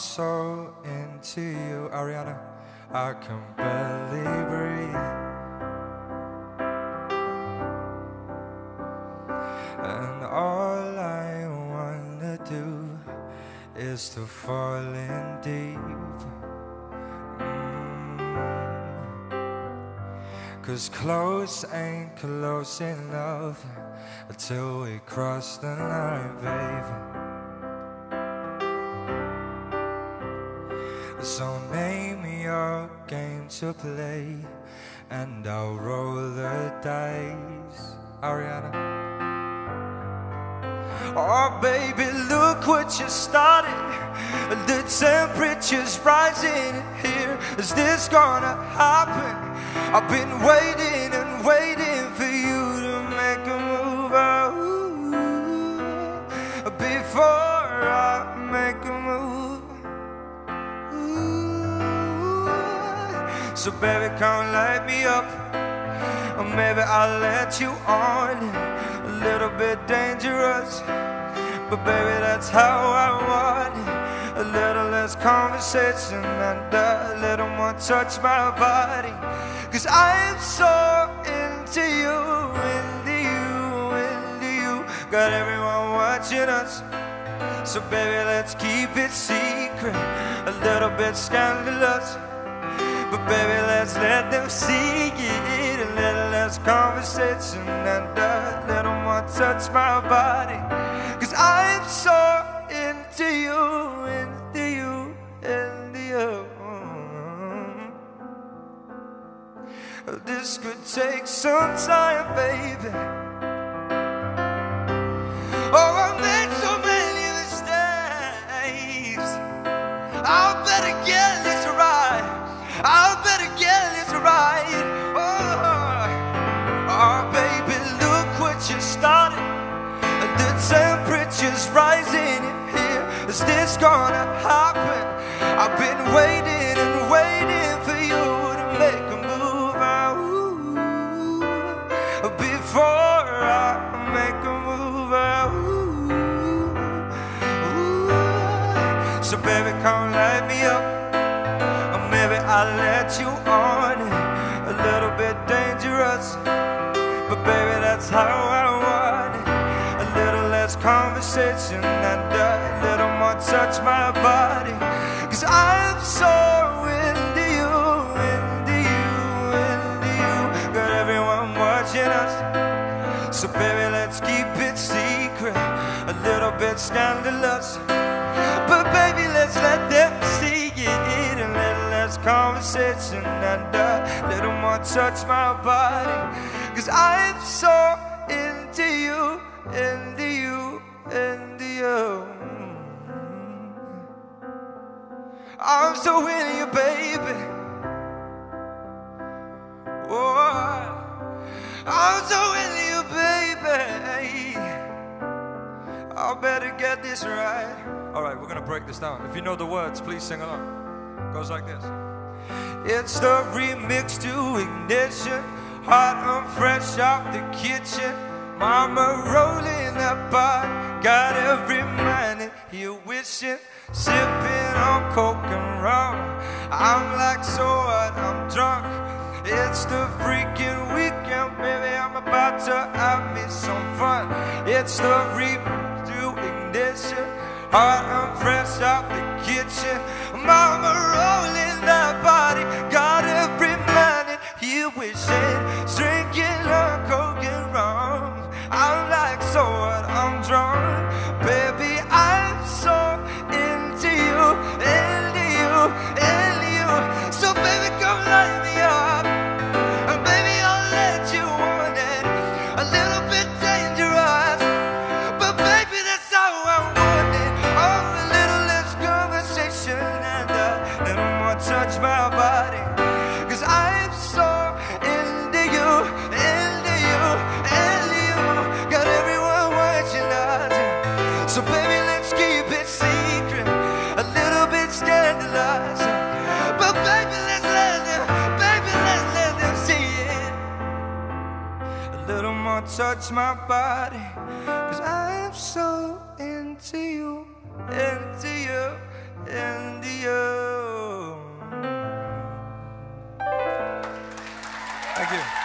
so into you, Ariana. I can barely breathe. And all I wanna do is to fall in deep. Mm. Cause close ain't close enough until we cross the line, baby. So name me your game to play, and I'll roll the dice. Ariana. Oh, baby, look what you started. The temperature's rising here. Is this gonna happen? I've been waiting waiting So, baby, come light me up. Or maybe I'll let you on. A little bit dangerous. But baby, that's how I want. A little less conversation and a little more touch my body. Cause I'm so into you, into you, into you. Got everyone watching us. So baby, let's keep it secret. A little bit scandalous. Baby, let's let them see it. A little less conversation and a little more touch my body. Cause I'm so into you, into you, into you. This could take some time, baby. Oh, I made so many mistakes. I better get gonna happen? I've been waiting and waiting for you to make a move. Ah, ooh, before I make a move. Ah, ooh, ooh. So, baby, come light me up. Or maybe I'll let you on. A little bit dangerous. But, baby, that's how I want it. A little less conversation and more touch my body. Cause I'm so into you, into you, into you. Got everyone watching us. So, baby, let's keep it secret. A little bit scandalous. But, baby, let's let them see it. A little less conversation and a little more touch my body. Cause I'm so into you, into I'm so into you, baby. Oh, I'm so into you, baby. I better get this right. All right, we're gonna break this down. If you know the words, please sing along. Goes like this. It's the remix to ignition, hot and fresh out the kitchen. Mama rolling that pot, got every man here wishing, sipping on coke and rum. I'm like so what? I'm drunk. It's the freaking weekend, baby. I'm about to have me some fun. It's the to ignition, hot and fresh out the kitchen. Mama body. Cause I'm so into you, into you, into you. Got everyone watching us. So baby, let's keep it secret, a little bit scandalous. But baby, let's let them, baby, let's let them see it. A little more touch my body, cause I'm so into you, into you, into Thank you.